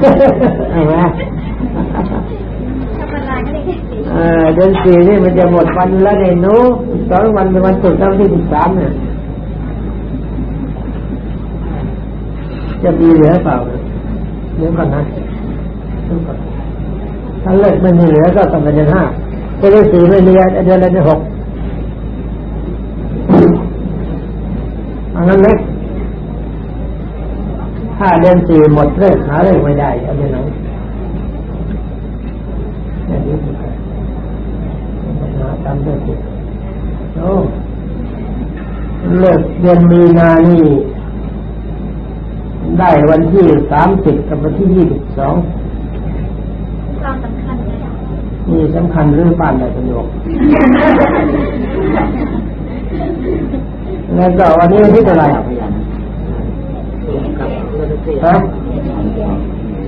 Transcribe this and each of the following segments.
ใช่ไหมธรรมดาก็ได้แค่สี่เออเดือนสี่นี่มันจะหมดวันแล้วเนี่ยหนูสองวันเป็นวันศุกร์แล้ววันที่สิบสามเนี่ยจะมีเหลือเปล่าเดี๋ยวก่อนนะเดี๋ยวก่อนถ้าเลิกไม่มีเหลือก็ต้องเป็นเดือนห้าเดือนสี่ไม่มีเดือนอะไรเดือนหกอันนั้นเล็ก ถ้าเดือนสี่หมดเลิกหาเลิกไม่ได้เอาเดือนไหนเนี่ยดีสุดเลยหาตามเลิกสิโอ้เลิกเดือนมีนานี่ได้วันที่สามสิบกับวันที่ยี่สิบสองความสำคัญเลยนี่สำคัญเรื่องบ้านในประโยคแล้วก็วันนี้วันที่เท่าไหร่ ฮะ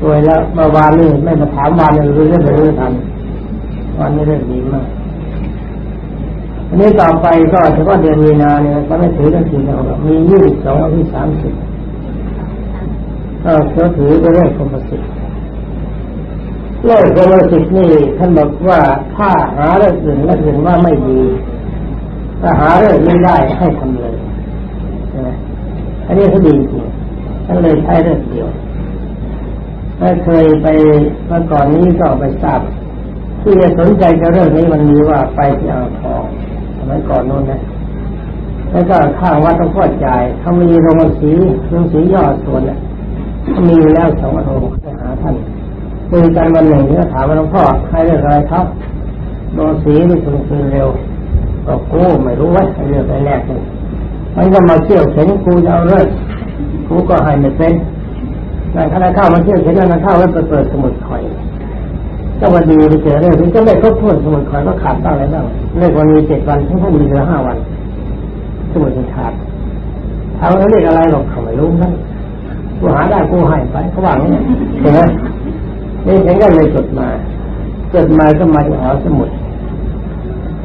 สวยแล้วมื่อวานนี่ไม่มาถามวานเลยรู้เรื่องไม่รู้ทันวันนี้เรื่องดีมากอันนี้ต่อไปก็เฉพาะเดือนมีนาเนี่ยก็ไม่ถือเรื่องจริงเราหรอกมียี่สิบสองวันที่สามสิบก็เขาถือเป็นเรื่องกรรมสิทธิ์เรื่องกรรมสิทธิ์นี่ท่านบอกว่าถ้าหาเรื่องอื่นแล้วเห็นว่าไม่ดีถ้าหาเรื่องนี้ได้ให้ทำเลยใช่ไหมอันนี้เขาดีจริง ท่านเลยใช้เรื่องเดียวถ้าเคยไปเมื่อก่อนนี้ก็ไปทราบที่จะสนใจกับเรื่องนี้มันมีว่าไปที่อ่างทองสมัยก่อนโน้นนะแล้วก็ข้างวัดต้องพ่อจ่ายเขามีโรงสีโรงสียอดส่วนเนี่ยเขามีแล้วสองโรงไปหาท่านคุยกันวันหนึ่งก็ถามว่าหลวงพ่อให้เรื่องอะไรครับโรงสีนี่ส่งคืนเร็วก็กูไม่รู้ว่าเรื่องอะไรแรกเลยมันก็มาเที่ยวเข็นกูจะเอาเรื่อง กูก็ให้ไม่เป็นแต่ถ้าเข้ามาเที่ยวเข็นแล้วเข้าแล้วเปิดสมุดข่อยก็วันดีไปเจอเรื่องนี้ก็ไม่ครบถ้วนสมุดข่อยก็ขาดบ้างอะไรบ้างเรื่องวันมีเจ็ดวันทั้งท่านมีเหลือห้าวัน สมุดมันขาดเอาแล้วเรียกอะไรหรอกเขาไม่รู้นั่นกูหาได้กูให้ไปเขาว่างี้เห็นไหมนี่ฉันก็เลยจดมาจดมาก็มาที่หอสมุด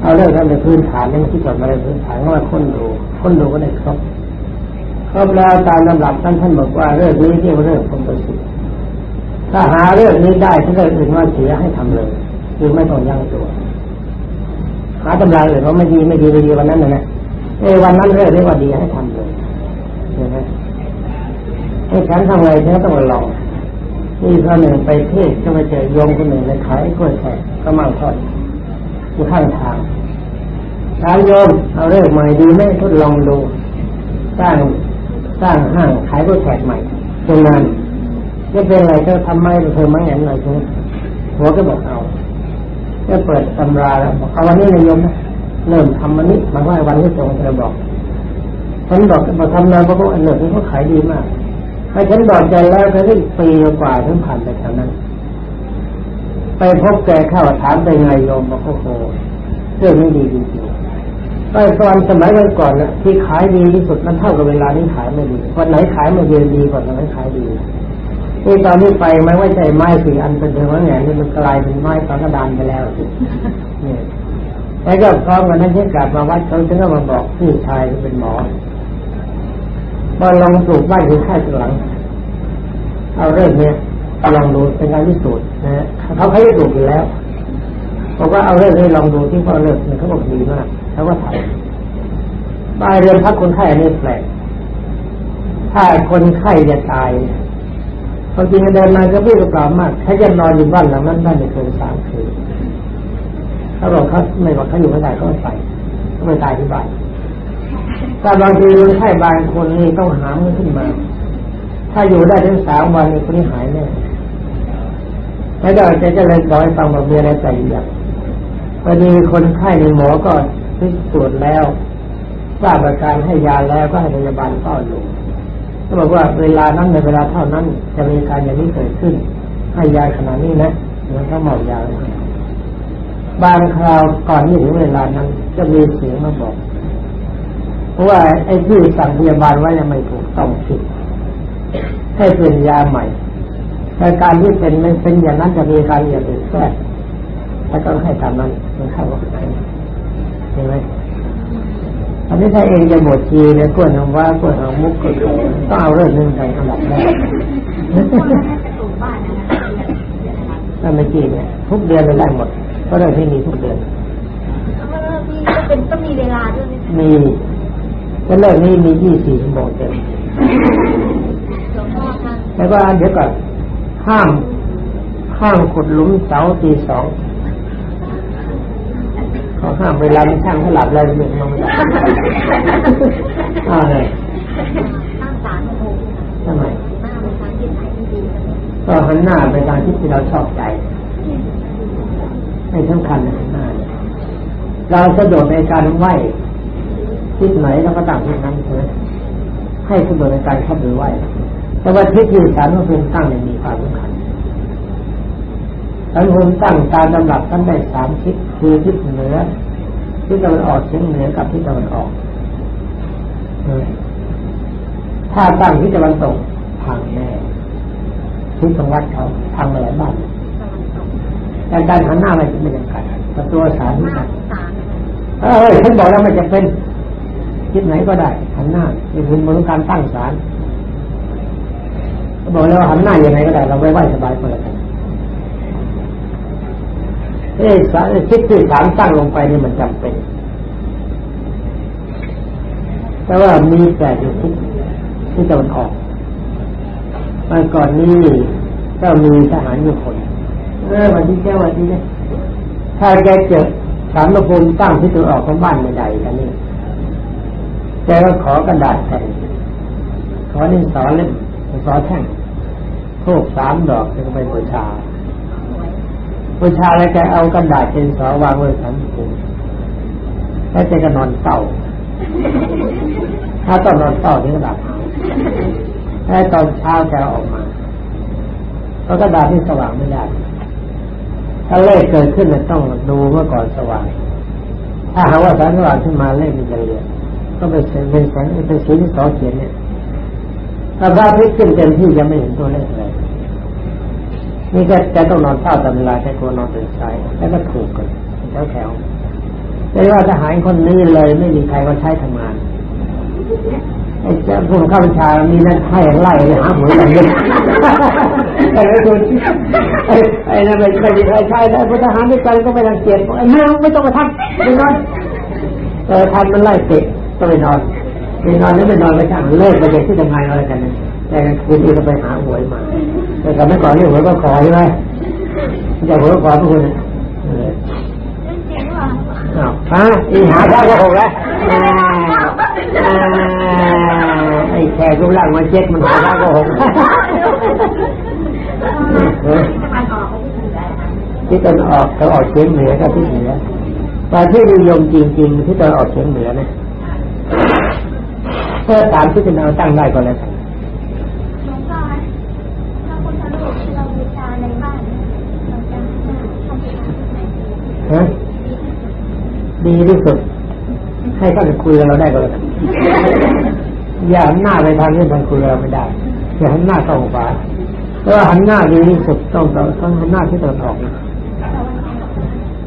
เอาเรื่องท่านเป็นพื้นฐานเรื่องที่จดมาในพื้นฐานว่าคนดูคนดูก็ได้ครบ ครบแล้วตามลำดับท่านท่านบอกว่าเรื่องนี้ที่เรื่องคนประสิทธิ์ถ้าหาเรื่องนี้ได้ถ้าเรื่องอื่นว่าเสียให้ทำเลยคือไม่ต้องยั้งตัวหาตำราเลยเพราะไม่ดีไม่ดีไม่ดีวันนั้นนะนะเอวันนั้นเรื่องนี้ว่าดีให้ทำเลยเห็นไหมให้ฉันทำไงฉันต้องลองนี่ครั้งหนึ่งไปเทศก็ไปเจอโยมคนหนึ่งในขายกล้วยแขกก็มั่งทอดอยู่ข้างทางถามโยมเอาเรื่องใหม่ดีไหมทดลองดูสร้าง สร้างห้างขายกล้วยแขกใหม่ตรงนั้นไม่เป็นไรเธอทำไมเธอไม่เห็นอะไรใช่ไหมหัวก็บอกเอาก็เปิดตำราแล้วบอกเอาวันนี้นายโยมนะเริ่มทำวันนี้มาว่าวันที่ตรงเธอบอกฉันบอกมาทำนานเพราะอันหนึ่งเขาขายดีมากให้ฉันบอกใจแล้วก็ได้ปีกว่าถึงผ่านไปแถวนั้น ไปพบแกเข้าถามไปไงโยมบอกโอ้โหเรื่องนี้ดีจริง ไปตอนสมัยก่อนนะที่ขายดีที่สุดมันเท่ากับเวลานี้ขายไม่ดีวันไหนขายไม่ดีดีกว่าวันไหนขายดีนี่ตอนนี้ไปไม่ว่าใจไม้สี่อันเป็นเรื่องแหนนี่มันกลายเป็นไม้ตอนกระดานไปแล้วเนี่ยแล้วก็พร้อมกันนั้นที่กลับมาวัดเขาถึงก็มาบอกพี่ชายที่เป็นหมอว่าลองปลูกบ้านถึงค่ายหลัง เอาเรื่องเนี้ยลองดูเป็นการพิสูจน์นะฮะเขาเขาพิสูจน์อยู่แล้วบอกว่าเอาเรื่องนี้ลองดูที่พ่อเลิกเนี่ยเขาบอกดีมาก เขาก็ถ่ายบายเรือนพักคนไข้อันนี้แปลกถ้าคนไข้จะตายเนี่ยความจริงเดินมาก็พูดกับเปล่ามากถ้าจะนอนอยู่บ้านหลังนั้นได้ไม่เกินสามคืนเขาบอกเขาไม่บอกเขาอยู่ไม่ได้เขาไม่ไปเขาไม่ตายที่บ้านแต่บางทีคนไข้บางคนนี่ต้องหามขึ้นมา ถ้าอยู่ได้ถึงสามวันนี่คนนี้หายแน่แล้วก็จะจะเลยบอกให้ฟังบอกมีอะไรใจอย่างพอดีคนไข้ในหมอก็ พิสูจน์แล้วทราบอาการให้ยาแล้วก็ให้พยาบาลเฝ้าอยู่ก็บอกว่าเวลานั้นในเวลาเท่านั้น จะมีการอย่างนี้เกิดขึ้น ให้ยาขนาดนี้นะแล้วก็เมายาบางคราวก่อนที่ถึงเวลานั้น จะมีเสียงมาบอกเพราะว่าไอ้ที่สั่งพยาบาลไว้ยังไม่ถูกต้องผิดให้เป็นยาใหม่แต่การที่เป็นมันเป็นอย่างนั้นจะมีการอย่าเปลี่ยนแทรกถ้าต้องให้ตามนั้นมันเข้ากับ ไหนเห็นไหมอันนี้ถ้าเองจะบวชชีเนี่ยกวนทำว่าก้วนทำมุกก็ต้องเอาเรื่องนึงไปอันดับแรกปลูกบ้านนะนั่นเมื่อกี้เนี่ยทุกเดือนเลยได้หมด ก็เรื่องที่มีทุกเดือนแล้วก็มีก็เป็นต้องมีเวลาด้วยไหมคะมีก็เรื่องนี้มียี่สี่ชั่วโมงเต็มหลวงพ่อคะแล้วก็เดี๋ยวก่อนห้ามห้ามขุดหลุมเสาตีสอง เขาห้ามเวลาไม่ช่างเขาหลับแล้วเรื่องมันไม่ได้อ้าวเลยตั้งศาลโอ้โหทำไมก็หันหน้าไปทางทิศที่เราชอบใจไม่สำคัญนะหน้าเราสะดวกในการไหวทิศไหนเราก็ตั้งทิศนั้นเถอะให้สะดวกในการเข้าไปไหวแต่ว่าทิศที่สารพระภูมิตั้งเนี่ยมีความสำคัญสารพระภูมิตั้งตามลำดับท่านได้สามทิศคือทิศเหนือทิศตะวันออกเฉียงเหนือกับทิศตะวันออกเออถ้าตั้งทิศตะวันตกทางแน่ที่จังหวัดเขาทำอะไรบ้างตะวันตกแต่การหันหน้าไม่ไม่จำกัดประตูสารหที่น้าไหนศาลเออฉันบอกแล้วมันจะเป็นคิดไหนก็ได้หันหน้านี่คือเหมือนการตั้งศาลบอกแล้วว่าหันหน้ายังไงก็ได้ เราไว้ไหวสบายก็แล้วกัน เอ้สารคิดที่ศาลตั้งลงไปนี่มันจำเป็น แต่ว่ามีแต่อยู่ที่ที่ตะวันออกเมื่อก่อนนี้ก็มีทหารอยู่คน เออวันที่เจ้วันที่เนี่ยถ้าแกเจอสารพระภูมิตั้งที่ตะวันออกของบ้านไม่ได้กันนี่แกก็ขอกระดาษแผ่นขอดินสอเล่มสอแท่งทูบสามดอกแล้วก็ไปบูชา บูชาแล้วแกเอากระดาษเป็นสอวางไว้สารพระภูแล้วแกก็นอนเต่าถ้าต้องนอนเต่าที่กระดาษหายแล้วตอนเช้าแกออกมาเพราะกระดาษที่สว่างไม่ได้ถ้าเลขเกิดขึ้นเนี่ยต้องดูเมื่อก่อนสว่าง ถ้าหาว่าแสงสว่างขึ้นมาเลขมันจะเรียนก็เป็นแสงเป็นแสงเป็นสีที่สอเขียนเนี่ยถ้าพระอาทิตย์ขึ้นเต็มที่จะไม่เห็นตัวเลขเลย นี่ก็จะต้องนอนเฝ้าตำเวลาแค่กลัวนอนตื่นสายแล้วก็ถูกกันแถวแถวๆแต่ว่าทหารคนนี้เลยไม่มีใครมาใช้ทำงานไอ้เจ้าผู้ข้าบัญชามีนั่นให้ไล่หาหวยกันเลยไอไอ้ตัวไอ้นั่นไม่ไม่มีใครใช้ได้พลทหารด้วยกันก็ไม่รังเกียจไอ้เมืองไม่ต้องมาทำไปนอนเออทันมันไล่เตะก็ไปนอนไปนอนแล้วไปนอนไปช่างเลิกไปเด็กที่ทำงานอะไรกันแต่คืนนี้ก็ไปหาหวยมา แต่ก่อนไม่ก่อนนี่หวยก็ขอใช่ไหมจะหวยก็ขอทุกคนเออเรื่องจริงเหรออ้าวฮะอีหาได้ก็หกแล้วอ่าอ่าไอ้แขกรูปร่างมาเจ็ดมันหาได้ก็หกตะวันออกก็ที่ไหนนะคะที่ตะวันออกตะวันออกเฉียงเหนือกับที่เหนือแต่ที่นิยมจริง ๆ ที่ตะวันออกเฉียงเหนือนะเพื่อตามที่เป็นเอาตั้งได้ก็แล้วกัน หลวงพ่อคะถ้าคนทะลุที่เราบูชาในบ้านเราจะทำที่ไหนดี ฮะดี ที่สุด ให้ท่านคุยกับเราได้ก็แล้วกันอย่าหันหน้าไปทางที่ท่านคุยกับเราไม่ได้ อย่าหันหน้าเข้าฟ้าเพราะว่าหันหน้าดีที่สุดต้องต้องหันหน้าที่ตะวันออกนะ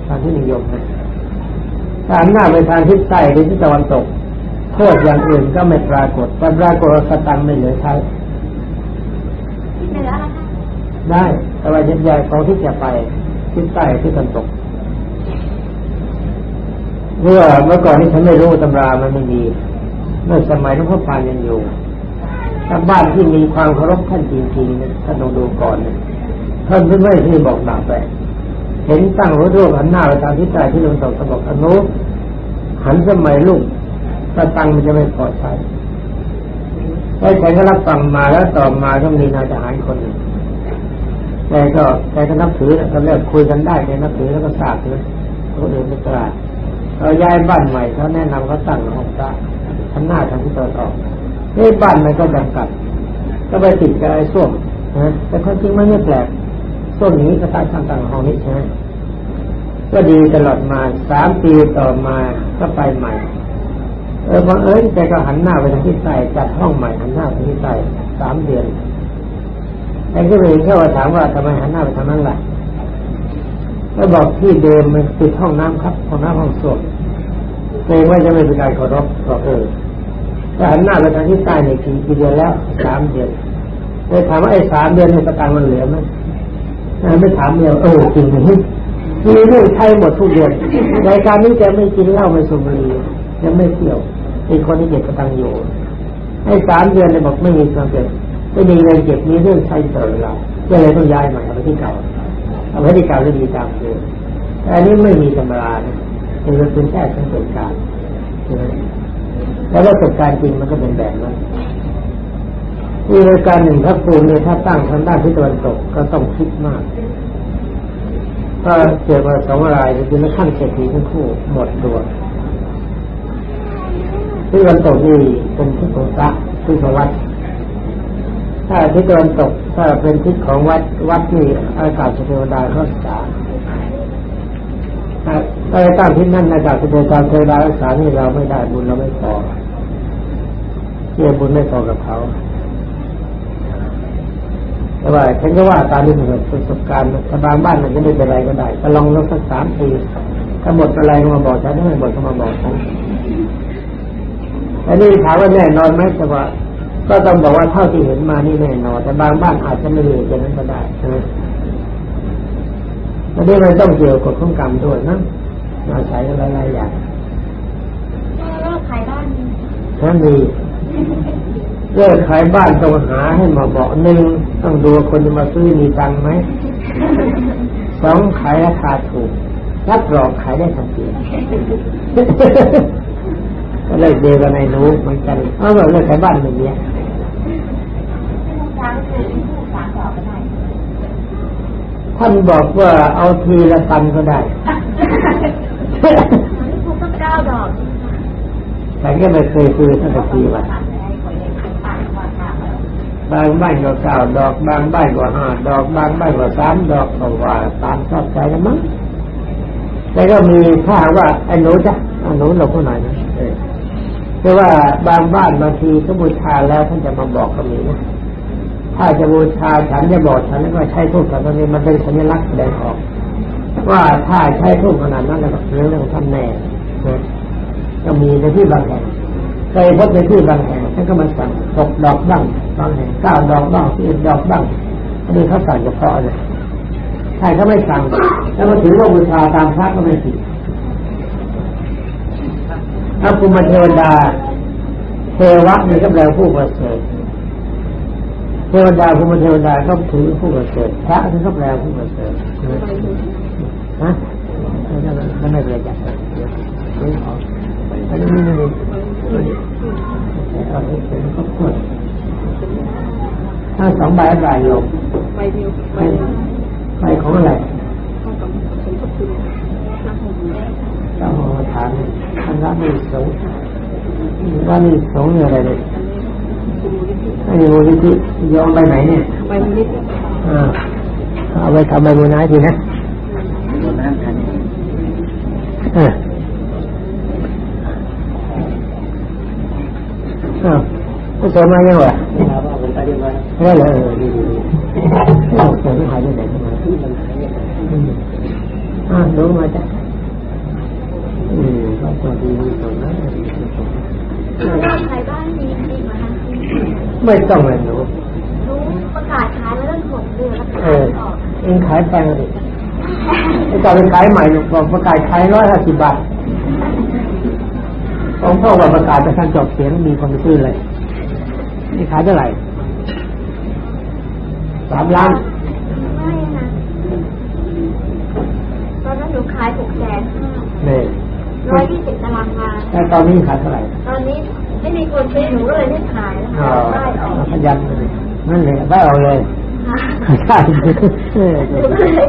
ทางที่นิยมนะถ้าหันหน้าไปทางทิศใต้หรือทิศตะวันตกโทษอย่างอื่นก็ไม่ปรากฏแต่ปรากฏว่าสตังค์ไม่เหลือใช้ที่เหนือละคะได้แต่ว่าใหญ่ๆของที่จะไปทิศใต้ทิศตะวันตก เมื่อเมื่อก่อนนี้ฉันไม่รู้ตำรามันไม่มีเมื่อสมัยหลวงพ่อปานยังอยู่ถ้าบ้านที่มีความเคารพท่านจริงๆนะท่านต้องดูก่อนนะท่านไม่ที่บอกหนักไปเห็นตั้งหัวรูปหันหน้าไปทางทิศใต้ที่ลงตกเขาบอกอนุหันสมัยลูกสตังมันจะไม่พอใช้แล้วฉันก็รับฟังมาแล้วต่อมาก็มีนายทหารคนหนึ่งแกก็แกก็นับถือนะก็เลิกคุยกันได้แกนับถือแล้วก็ทราบเลยคนอื่นไม่ตลาด เราย้ายบ้านใหม่เขาแนะนำเขาตั้งห้องพระหันหน้าทางทิศตะวันออกนี่บ้านมันก็จำกัด ก็ไปติดกับไอ้ส้วมนะแต่ความจริงมันไม่แปลกส้วมนี้ก็ตั้งข้างต่างห้องนี้ใช่ไหมก็ดีตลอดมาสามปีต่อมาก็ไปใหม่เออบังเอิญแกก็หันหน้าไปทางทิศใต้จัดห้องใหม่หันหน้าไปทิศใต้สามเดือนแกก็เลยแค่ว่าถามว่าทำไมหันหน้าไปทางนั้นล่ะ ก็บอกที่เดิมมันติดห้องน้ำครับห้องน้ำห้องส้วมเกรงว่าจะไม่เป็นการเคารพบอเออแต่หันหน้าไปทางทิศใต้ในกี่กี่เดือนแล้วสามเดือนเลยถามว่าไอ้สามเดือนในสตางค์มันเหลือไหมไม่ถามเดียวเออจริงไหมมีเรื่องใช้หมดทุกเดือนรายการนี้จะไม่กินเหล้าไม่สูบบุหรี่จะไม่เที่ยวอีกคนที่เก็บกระตังอยู่ให้สามเดือนเลยบอกไม่มีความเจ็บไม่มีเงินเก็บมีเรื่องใช้ตลอดเวลาก็เลยต้องย้ายมาไปที่เก่า อาไว้เก่าจะดีตามเดิมอันนี้ไม่มีธรรมดาเป็นเป็นแค่สังเกตการแล้วประสบการณ์จริงมันก็เป็นแบบนั้นมีรายการหนึ่งถ้าปูนเนี่ยถ้าตั้งทางด้านทิศตะวันตกก็ต้องคิดมากถ้าเจอมาสองรายจะเป็นขั้นเศรษฐีทั้งคู่หมดตัวที่ตะวันตกนี่เป็นทิศของพระทิศของวัด ถ้าทิศตะวันตกถ้าเป็นทิศของวัดวัดที่อากาศเทวดาเขารักษาถ้าตั้งที่นั่นอากาศเทวดาเทวดารักษานี่เราไม่ได้บุญเราไม่พอเชื่อบุญไม่พอกับเขาแต่ว่าฉันก็ว่าตามที่ผมประสบการณ์ถ้าบางบ้านมันจะไม่เป็นไรก็ได้ก็ลองลองสักสามปีถ้าหมดอะไรมาบอกฉันถ้าไม่หมดก็มาบอกฉันอันนี้ถามว่าแน่นอนไหมแต่ว่า ก็ต้องบอกว่าเท่าที่เห็นมานี่แน่นอนแต่บางบ้านอาจจะไม่เหลืออย่างนั้นก็ได้ใช่ไหมอันนี้มันต้องเกี่ยวกับข้องกรรมด้วยนะมาใช้อะไรหลายอย่างแล้วขายบ้านนั่นดีเลิกขายบ้านต้องหาให้มาบอกหนึ่งต้องดูคนจะมาซื้อมีตังค์ไหมสองขายราคาถูกรับรองขายได้ทันทีก็ เลยเดียวกันในนู้เหมือนกันเอาแบบเลิกขายบ้านแบบนี้ท่านบอกว่าเอาทีละตันก็ได้ถูกต้องเก้าดอกแต่ก็ไม่เคยซื้อตั้งแต่ปีว่าบางบ้านก็เก้าดอก บางบ้านก็ห้าดอก บางบ้านก็สามดอกก็ว่าตามชอบใจแล้วมั้งแต่ก็มีถ้าว่าไอ้หนูจ้ะไอ้หนูหลบผู้หน่อยนะ แต่ว่าบางบ้านบางทีก็บูชาแล้วท่านจะมาบอกก็มีนะถ้าจะบูชาฉันจะบอกฉันแล้วก็ใช้ทูบแบบนี้มันเป็นสัญลักษณ์แสดงออก ว่าถ้าใช้ทูบขนาดนั้นแล้วเรื่องท่านแน่ก็มีในที่บางแห่งเคยพบในที่บางแห่งท่านก็มาสั่งตกดอกบ้างบางแห่งเก้าดอกบ้างสิบดอกบ้างอันนี้เขาสั่งเฉพาะเลยใช่เขาไม่สั่งแล้วมาถือว่าบูชาตามพระก็ไม่ผิด ถ้าภูมิเทวดา เทวะเนี่ยก็แปลผู้ประเสริฐเทวดาภูมิเทวดาก็ถือผู้ประเสริฐพระที่ก็แปลผู้ประเสริฐฮะไม่ไม่เป็นไรจ้ะอันนี้อันนี้นี่นี่เอาไปเป็นข้าวโพดถ้าสองใบใบโยมใบเดียวใบใบของอะไรเท่ากับ สมทบทุนน้ำหองฐานท่านรับมีสงฆ์ว่ามีสงอะไรเลยคุณมูลนิธิไม่มีมูลนิธิโยมไปไหนเนี่ยใบมูลนิธิเอาไปทำใบบุญนะทีนะอ่าอ้าวก็เจอมายังวะไม่เลยเออเจอไม่หายไปไหนมาอ่าลงมาจ้ะ อืมก็ดีดีตรงนั้นดีตรงนั้นแล้วขายบ้านดีดีมาทางที่ไม่ต้องเลยหนูรู้ประกาศขายมาตั้งหกเดือนแล้วเอขายอออกเองขายแปลงดิไอ้จ่าเป็นขายใหม่บอกประกาศขายร้อยห้าสิบบาทของพ่อว่าประกาศไปทางจบเสียงมีคนไปซื้อเลย นี่ขายเท่าไหร่สามล้านไม่นะตอนนั้นหนูขายหกแสนห้าเนี่ย ร้อยยี่สิบตารางวาแต่ตอนนี้ขายเท่าไหร่ ตอนนี้ไม่มีคนซื้อหนูก็เลยไม่ขายแล้วอ๋ค่ะอได้ออกขยันเลยนั่นเลยได้เอาเลยค่ะใช่เออหนูก็เลย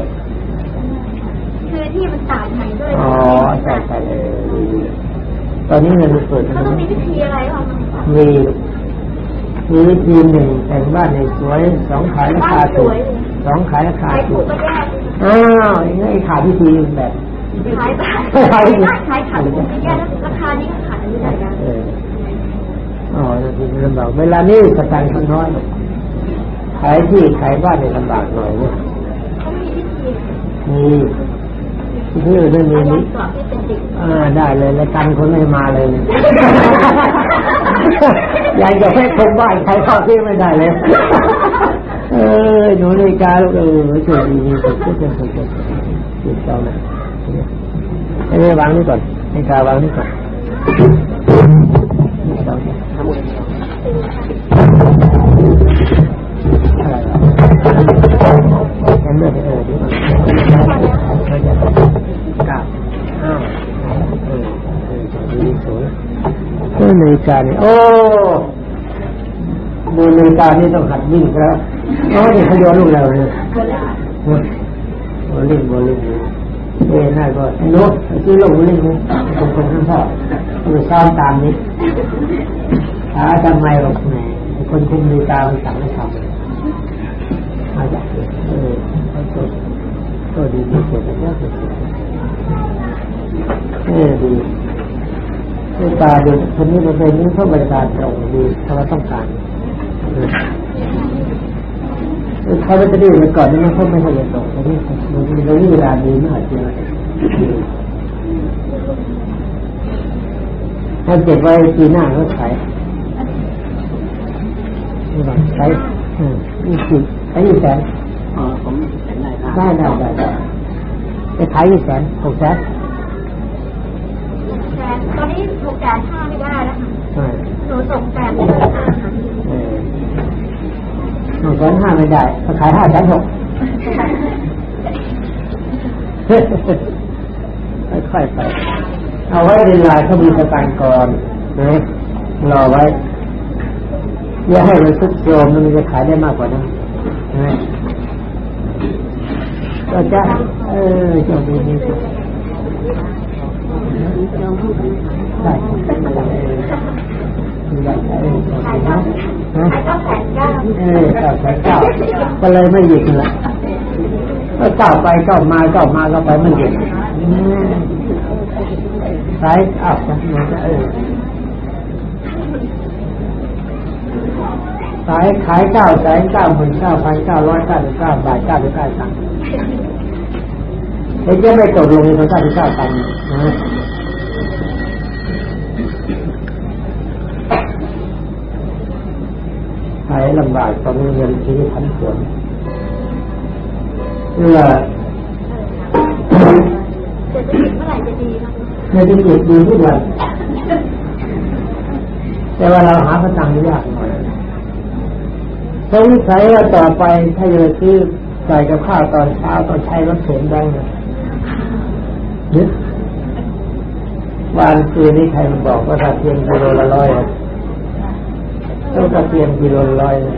คือที่มันต่างไทยด้วยอ๋อใช่ใช่เออตอนนี้เงินมันเปิดเขาต้องมีพิธีอะไรบ้างคะมีมีวิธีหนึ่งแต่งบ้านในสวยสองขายราคาถูกสองขายราคาขายถูถูกกก็แย่เลยอ้าวอย่างนี้ขาดวิธีแบบ ขายบ้านขายขายขาดถูกก็แย่แล้วราคานี้ก็ขายไม่ได้นะเอออ๋อทีนี้ลำบากเวลานี้สตางค์มันน้อยขายที่ขายบ้านในลำบากหน่อยเนี่ยเขามีพิธีมีที่อื่นไม่มีอายันี่ดกรอบที่เป็นเด็กอ่าได้เลยแล้วกันคนไม่มาเลยเนี่ยอยากจะให้คนบ้านใครเข้าที่ไม่ได้เลยเออหนูนาฬิกาลูกเออสวยดีนี่สุดสุดสุดสุดสุดสุดเจ้านะ ไอ้นี่วางนี่ก่อนนาฬิกาวางนี่ก่อนนี่เจ้าเนี่ยอะไรวะงั้นเลือกเออดีกว่าเราจะกลับอ้าเออเออสวยเออนาฬิกาเนี่ยโอ้ดูนาฬิกานี่ต้องหัดวิ่งแล้วโอ้ยขยอนลูกเราเลยโบลิ่งโบลิ่ งเอ้น่าก็ไอ้นุ๊กไอ้ที่ลูกโบลิ่งนี่ตรงตรงข้งพ่อต้อซ้อมตามนี้หาทำไมหรอกแหมคนคุมนาฬิกามันสั่งให้ทำมาจากเออเขาตัวตัวดีดีสุดแล้วสุดเออดีนาฬิกาดูคนนี้มันเป็นนี้เขาบริการตรงดีเราต้องการ เขาไม่จะดื้อไปก่อนนี่มันเขาไม่ค่อยจะตกแต่นี่มันมีเราเวลาดีมากจริงถ้าเก็บไว้ปีหน้าก็ขายนี่บ้างใช้ยี่สิบใช้ยี่แสนอผมเห็นได้ได้ได้ได้ไปขายยี่แสนหกแสนแสนตอนนี้หกแสนห้าไม่ได้แล้วค่ะหนูส่งแสน ห้าไม่ได้ก็ขายห้าแสนหกค่อยๆไป เอาไว้เวลาเขามีสตางค์ก่อนนะรอไว้อย่าให้มันซุกโยมมันจะขายได้มากกว่านั้นก็จะเออโชคดีดีสุดได้ได้ได้ เก้าแสนเก้าเออเก้าแสนเก้าก็เลยไม่หยุดละก็เก้าไปเก้ามาเก้ามาก็ไปไม่หยุดสายอ้าวมันะเออสายขายเก้าแสนเก้าหมื่นเก้าพันเก้าร้อยเก้าสิบเก้าบาทเก้าสิบเก้าตังค์เฮ้ยจะไม่ตกลงในตรงเก้าสิบเก้าตังค์นะ ขายลำบากตอนนี้เงินที่พันผวนเพื่อเศรษฐกิจเมื่อไหร่จะดีนะเศรษฐกิจดีทุกวันแต่ว่าเราหาประตังค์ยากหน่อยสงสัยว่าต่อไปถ้าจะซื้อใส่กับข้าวตอนเช้าต้องใช้รถเข็นได้ไหมนึกวันคืนนี้ใครมันบอกว่าถ้าเทียมกิโลละร้อยอะ ต้องกระเทียมกิโลละร้อยนะ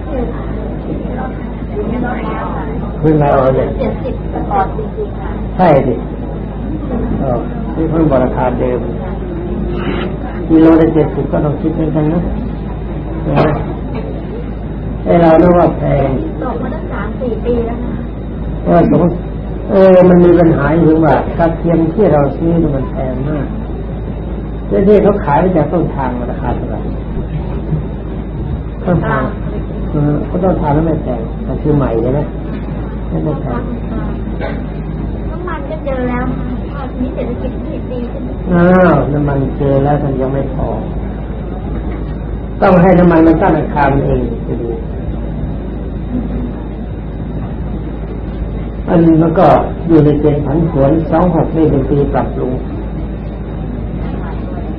เพิ่งมาเอาเนี่ยเจ็ดสิบตอนจริงๆค่ะใช่ดิเออที่เพิ่งบอกราคาเดิมกิโลละเจ็ดสิบก็ต้องคิดเป็นกันนะใช่ไหมไอเราเรียกว่าแพงตกมาตั้งสามสี่ปีแล้วค่ะเออสมมติเออ มันมีปัญหาอยู่ว่ากระเทียมที่เราซื้อมันแพงมากเจ้าที่เขาขายมาจากต้นทางราคาเท่าไหร่ ต้นทางเออเขาต้นทางแล้วไม่แพงแต่คือใหม่ใช่ไหมไม่ไม่แพงน้ำมันก็เจอแล้วค่ะตอนนี้เศรษฐกิจที่ดีขึ้นอ้าวน้ำมันเจอแล้วมันยังไม่พอ ต้องให้น้ำมันมันตั้งราคามันเองจะดีอันมันก็อยู่ในเกณฑ์ผันผวนสองหกนี่เป็นปีปรับปรุง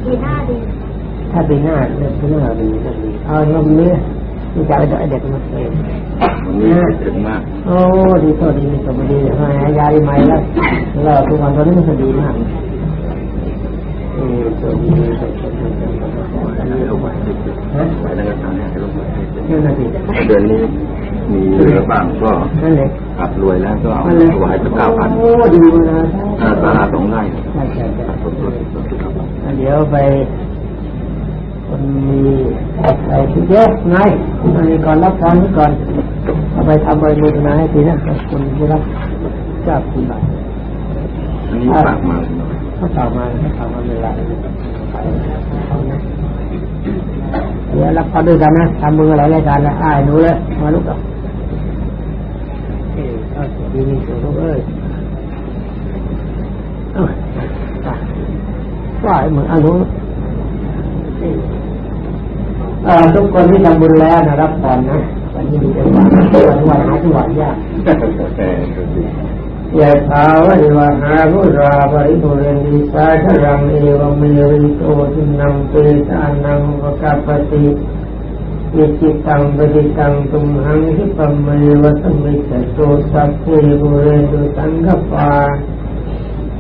ปีหน้าดี ถ้าปีหน้าเนี่ยปีหน้าดีก็ดีเอาเงินนี้นี่จะเอาเด็กมาเองนี่ถึงมาก โอ้ดีตัวดีสมดีหายาดีไหมแล้วแล้วทุกวันตอนนี้มันดีมากเออตัวดีตัวดีตัวดีตัวดีให้ลงมาให้ติดฮะไว้ในกระถางเนี่ยให้ลงมาให้ติดนั่นน่ะสิเดือนนี้มีเหลือบ้างก็นั่นเลยขับรวยแล้วก็เอานั่นเลยถวายสักเก้าพันโอ้ดีนะถ้าสาราสองไร่ใช่ใช่ใช่สมรสสมรสเดี๋ยวไปคน มีอะไรที่เยอะไงอันนี้ก่อนรับพรนี้ก่อนเอาไปทำใบมือนาให้ทีนะคุณที่รับเจ้าคุณบาทอันนี้ฝากมาเขาต่อมาเขาต่อมาเวลาเดี๋ยวรับพรด้วยกันนะทำมืออะไรรายการละอ้ายหนูเลยมาลุกกับเออเอาเสียดีมีสุขเอ้ยว่าเหมือนอนุเอ่อ ทุกคนที่ทำบุญแล้วนะรับพรนะวันนี้ดีจังหวะวันวันหาสวรรค์ยากยะถาวะริวหารุราภริปุเรนิสาชรังเอวเมริโตทินังเปตานังวกาปติอิจิตังปฏิตังตุมหังทิปมเมวะสมิจโตสัพเพปุเรตุสังกปา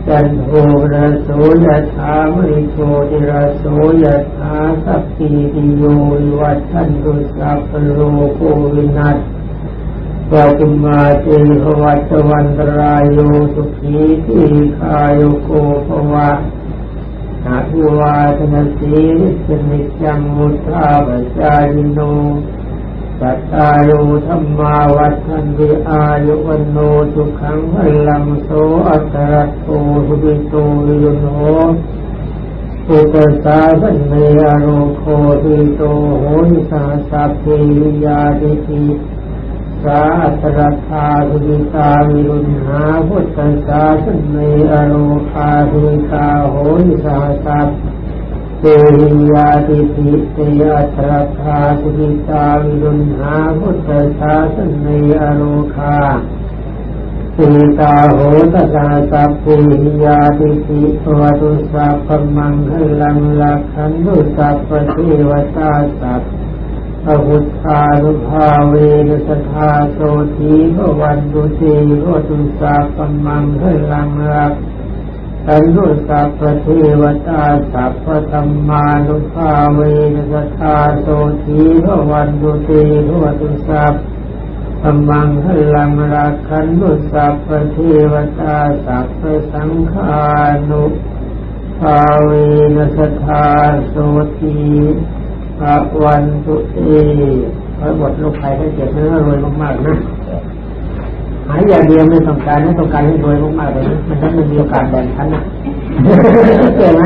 จันโทระโสยถามริโกติระโสยถาสัพพิติโยวิวัชันตุสัพพโลโกวินัสปฏิมาเจภวัตวันตรายโยสุขีทีคายโกภวะอาภิวาทนสีวิสนิจังมุทาปจายโน สัตตาโยธรรมาวัฏันติอายุวันโนสุขังพลังโสอัตระโตสุบิโตยุโนอุปสาสันเมอโรโคติโตโหนิสาสัพเพยาติติสาอัตระธาสุบิตาวิรุณหาพุทธสาสันเมอโรคาติกาโหนิสาสัพ เตหิยาติติเตยัตระธาสุิตาวิรุณหาพุทธศาสนัยโรคาสิตาโหตสาสัพเพหิยาติติปวตุสัพพมังคลังลักขันตุสัพพเทวตาสัพพพุทธานุภาเวนัสธาโสทีพวันตุตีพตุสัพพมังคลังลักข สันตุสัพเทวตาสัพพธรรมานุภาเวนัสธาโสทีพวันตุตีพตุสัพธรรมังคลังรักขันตุสัพเทวตาสัพสังฆานุภาเวนัสธาโสทีพวันตุตีพระบทลูกใครให้เจ็บเนื้อรวยมากๆนะ หายอย่างเดียวไม่ต้องการไม่ต้องการให้รวยมากๆเลยมันนั้นมันมีโอกาสแบ่งชั้นนะเห็นไหม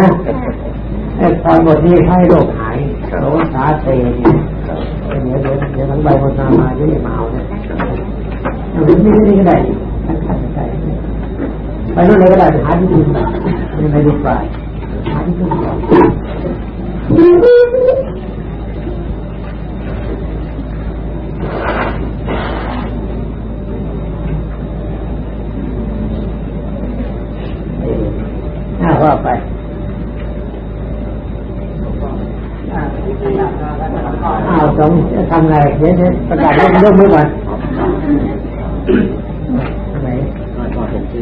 ไอ้ตอนบทนี้ให้โรคหายโรคสาเตเนี่ยเดี๋ยวเดี๋ยวเดี๋ยวทั้งใบโฆษณามาเดี๋ยวมาเอาเนี่ยเอาไปที่นี่ก็ได้ทั้งขันใจไปนู่นเลยก็ได้หาที่อื่นไม่ไม่ดีกว่าหาที่อื่นก่อน น่าว่าไปอ้าวสองทำไงเดี๋ยวประกาศเรื่องมือก่อนไหน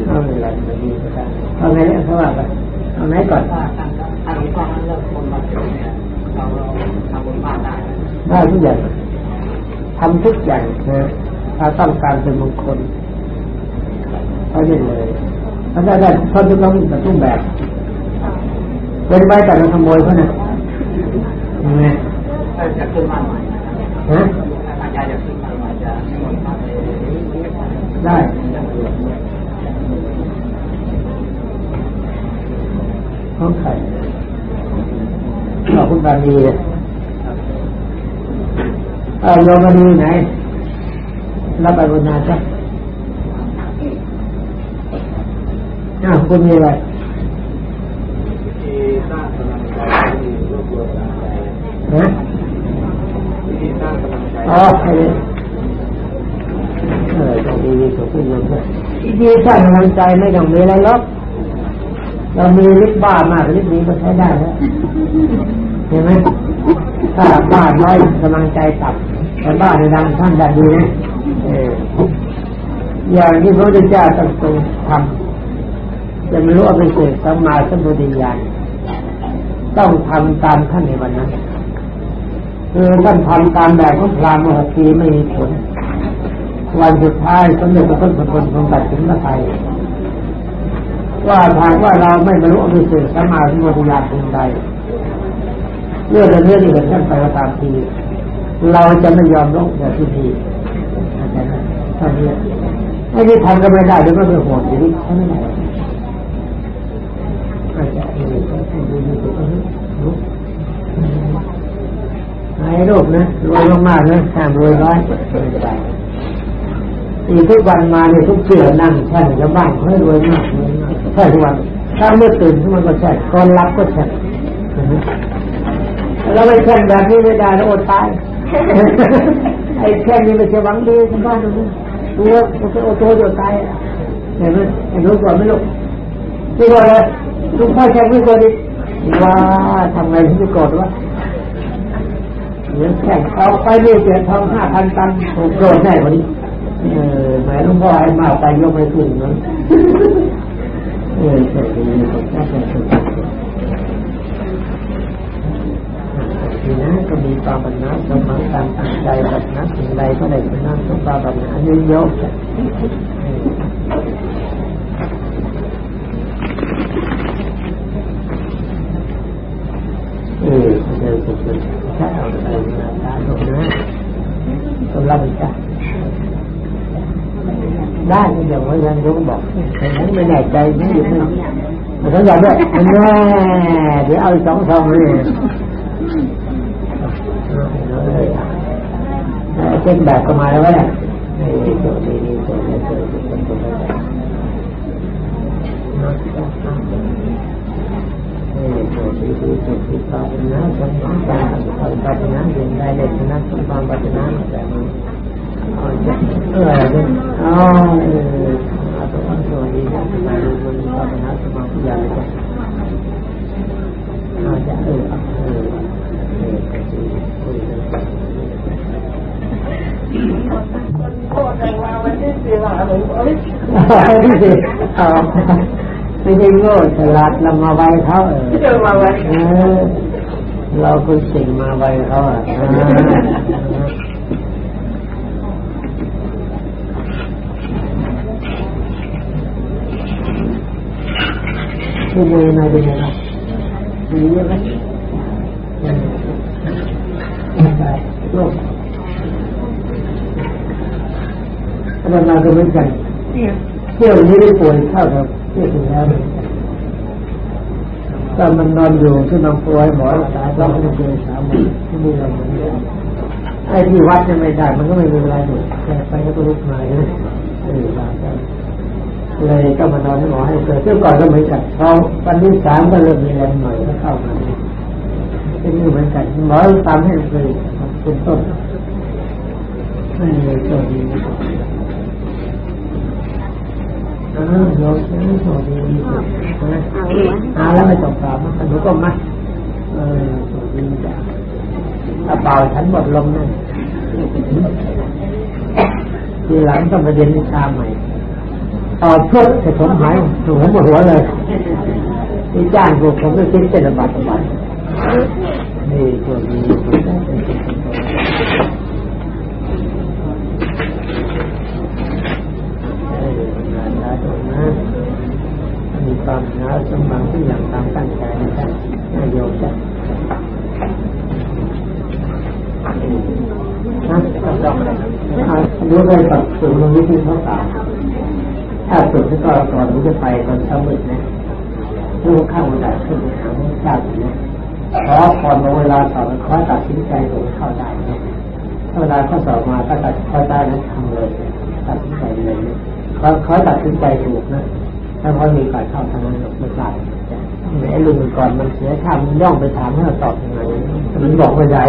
เอาเวลาไม่ดีก็ได้เอาไงเนี่ยเขาว่าไปเอาไหนก่อนอันนี้ก็เริ่มคนมาถึงเราทำบุญพลานได้ได้ทุกอย่างทำทุกอย่างนะถ้าต้องการเป็นมงคลเขาเล่นเลย ถ้าได้ได้เขาจะต้องแต่ทุกแบบเป็นไปแต่เราขโมยเขานะยังไงถ้าจะขึ้นบ้านใหม่ฮะอาจารย์จะขึ้นบ้านใหม่จะนิมนต์พระไปได้ของใครขอบคุณบาดีเลยเออโยมบาดีไหนรับไปบนนาจ้ะ อ้าวคุณมีอะไรที่สร้างกำลังใจรวบรวมกำลังใจฮะที่สร้างกำลังใจอ๋อไอ้นี่เออต้องดีดีกับผู้โยมด้วยดีสร้างกำลังใจไม่ต้องมีอะไรหรอกเรามีฤทธิ์บ้ามากฤทธิ์นี้ก็ใช้ได้แล้วเห็นไหมถ้าบ้าน้อยกำลังใจต่ำแต่บ้าในดังท่านได้ดีนะเอออย่างที่พระพุทธเจ้าตรัสทรงทำ จะไม่รู้ว่าเป็นเกิดสัมมาสัมพุทธญาณต้องทำตามท่านในวันนั้นคือท่านทำตามแบบของพรามหกปีไม่มีผล วันสุดท้ายสมเด็จพระพุทธพลทรงตัดสินพระไทยว่าหากว่าเราไม่บรรลุอภิเศษสมมาสมุทยาเพียงใดเรื่องเรื่องที่เห็นท่านไปตามที เราจะไม่ยอมลงแต่ที่ทีท่านนี้ไม่ได้ทำก็ไม่ได้เดี๋ยวก็เป็นโหดชีวิตเขาไม่ได้ หายโรคนะรวยมากๆนะห้ามรวยร้อยอีกทุกวันมาเนี่ยทุกเสือนั่งแช่ชาวบ้านเขาให้รวยมากแช่ทุกวันถ้าเมื่อตื่นขึ้นมาก็แช่ก่อนรับก็แช่เราไปแช่แบบนี้ไม่ได้แล้วอดตายไอ้แช่นี้ไม่ใช่หวังดีชาวบ้านตรงนี้ตัวโอโตจะตายเห็นไหมเห็นรู้ก่อนไหมลูกนี่ก่อนเลยลูกพ่อแข่งไม่ก่อนดิ ว่าทำไงถึงจะกอดวะเดี๋ยวแข่งเอาไปนี่เสียทองห้าพันตันโอ้โกรธแน่กว่านี้เออแหมลุงพ่อไอ้มาไปยกไม่ขึ้นนั้นเออเสร็จดีแค่ดีนะก็มีความบันนัสมังการตั้งใจบันนัสสิ่งใดก็ได้บันนัสทุกความบันนัสเยอะๆเออ เดินสุดเลยถ้าเอาไปมาตาตรงนั้นต้องรับผิดชอบได้อย่างว่ายังยงบอกแต่นั้นไม่แน่ใจไม่อยู่ไม่แต่เขาอยากด้วยแน่เดี๋ยวเอาสองซองเลยเช็คแบบก็มาแล้วเนี่ยนี่ตัวนี้ตัวนี้ตัวนี้ตัวนี้ตัวนี้ นี่ตัวนี้ตัวนี้ตัวนี้ปัจจุบันสมบัติปัจจุบันเรียนได้เลยนะสมบัติปัจจุบันแต่มันเออเนี่ยอ๋อเออตัวตัวนี้นะมาดูมันปัจจุบันสมาธิยาเลยก็อาจจะเออเออเออตัวนี้ตัวนี้โทษแต่ว่าวัน ไม่ใช่เอาไม่ใช่โง่ฉลาดเรามาไวเขาเออเจอมาวันเออเราคือสิ่งมาไวเขาอะอ่าดูมือหน่อยดูหน่อยนะดีเยอะไหมโลกมันมาก็เหมือนกันเที่ยวนี้ได้ป่วยเท่ากับเที่ดีแล้วตอนมันนอนอยู่ที่นอนป่วยหมอรักษาเราไม่ได้เจอสามวันที่นี่เราเหมือนกันไอ้ที่วัดยังไม่ได้ มันก็ไม่มีอะไรหนูแค่ไปก็ลุกมาเลยเออมาได้เลยก็มานอนให้หมอให้เจอเที่ยวก่อนก็เหมือนกันพอวันที่สามก็เริ่มมีแรงหน่อยก็เข้ามาที่นี่เหมือนกันหมอตามให้เลยเป็นต้นไม่เลยตัวดี โยมนี่โชคดีดีสุดนะอาแล้วไม่ต้องตามมันหนูก็มาเออโชคดีจ้ะถ้าเป่าฉันหมดลมนั่นทีหลังต้องไปเรียนวิชาใหม่ต่อเพื่อจะสมหายถูกหัวหมดหัวเลยที่จ้างพวกผมไม่คิดเป็นระบาดระบาดนี่โชคดีสุดมี ความหาสมบัติทุกอย่างตามตั้งใจนะครับนายโยมจ้ะนะรู้ได้ปรับสูงตรงนี้ที่เขาตาถ้าสุดที่ก็ก่อนที่จะไปตอนเช้ามืดนะผู้ข้ามาได้ขึ้นไปหาพระเจ้าอยู่นะขอก่อนเวลาสอบขอตัดสินใจตรงเข้าได้นะเวลาข้อสอบมาก็ตัดเข้าได้แล้วทำเลยตัดสินใจเลยขอขอตัดสินใจถูกนะ ถ้าเขามีก่ายเข้าทำงานั้นไม่ได้แหมลุงก่อนมันเสียคำย่องไปถามให้เราตอบยังไงมันบอกไม่ได้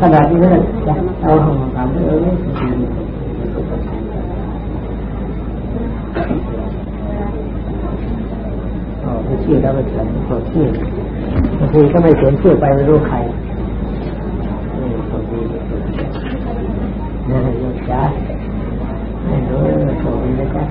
ขนาดนี้เลยเอาของถามเออไปชื่อแล้วไปเขียนตัวชื่อบางทีก็ไม่เขียนชื่อไปไม่รู้ใครนี่ยจ้าไม่รู้ตัวนี้นะจ๊ะ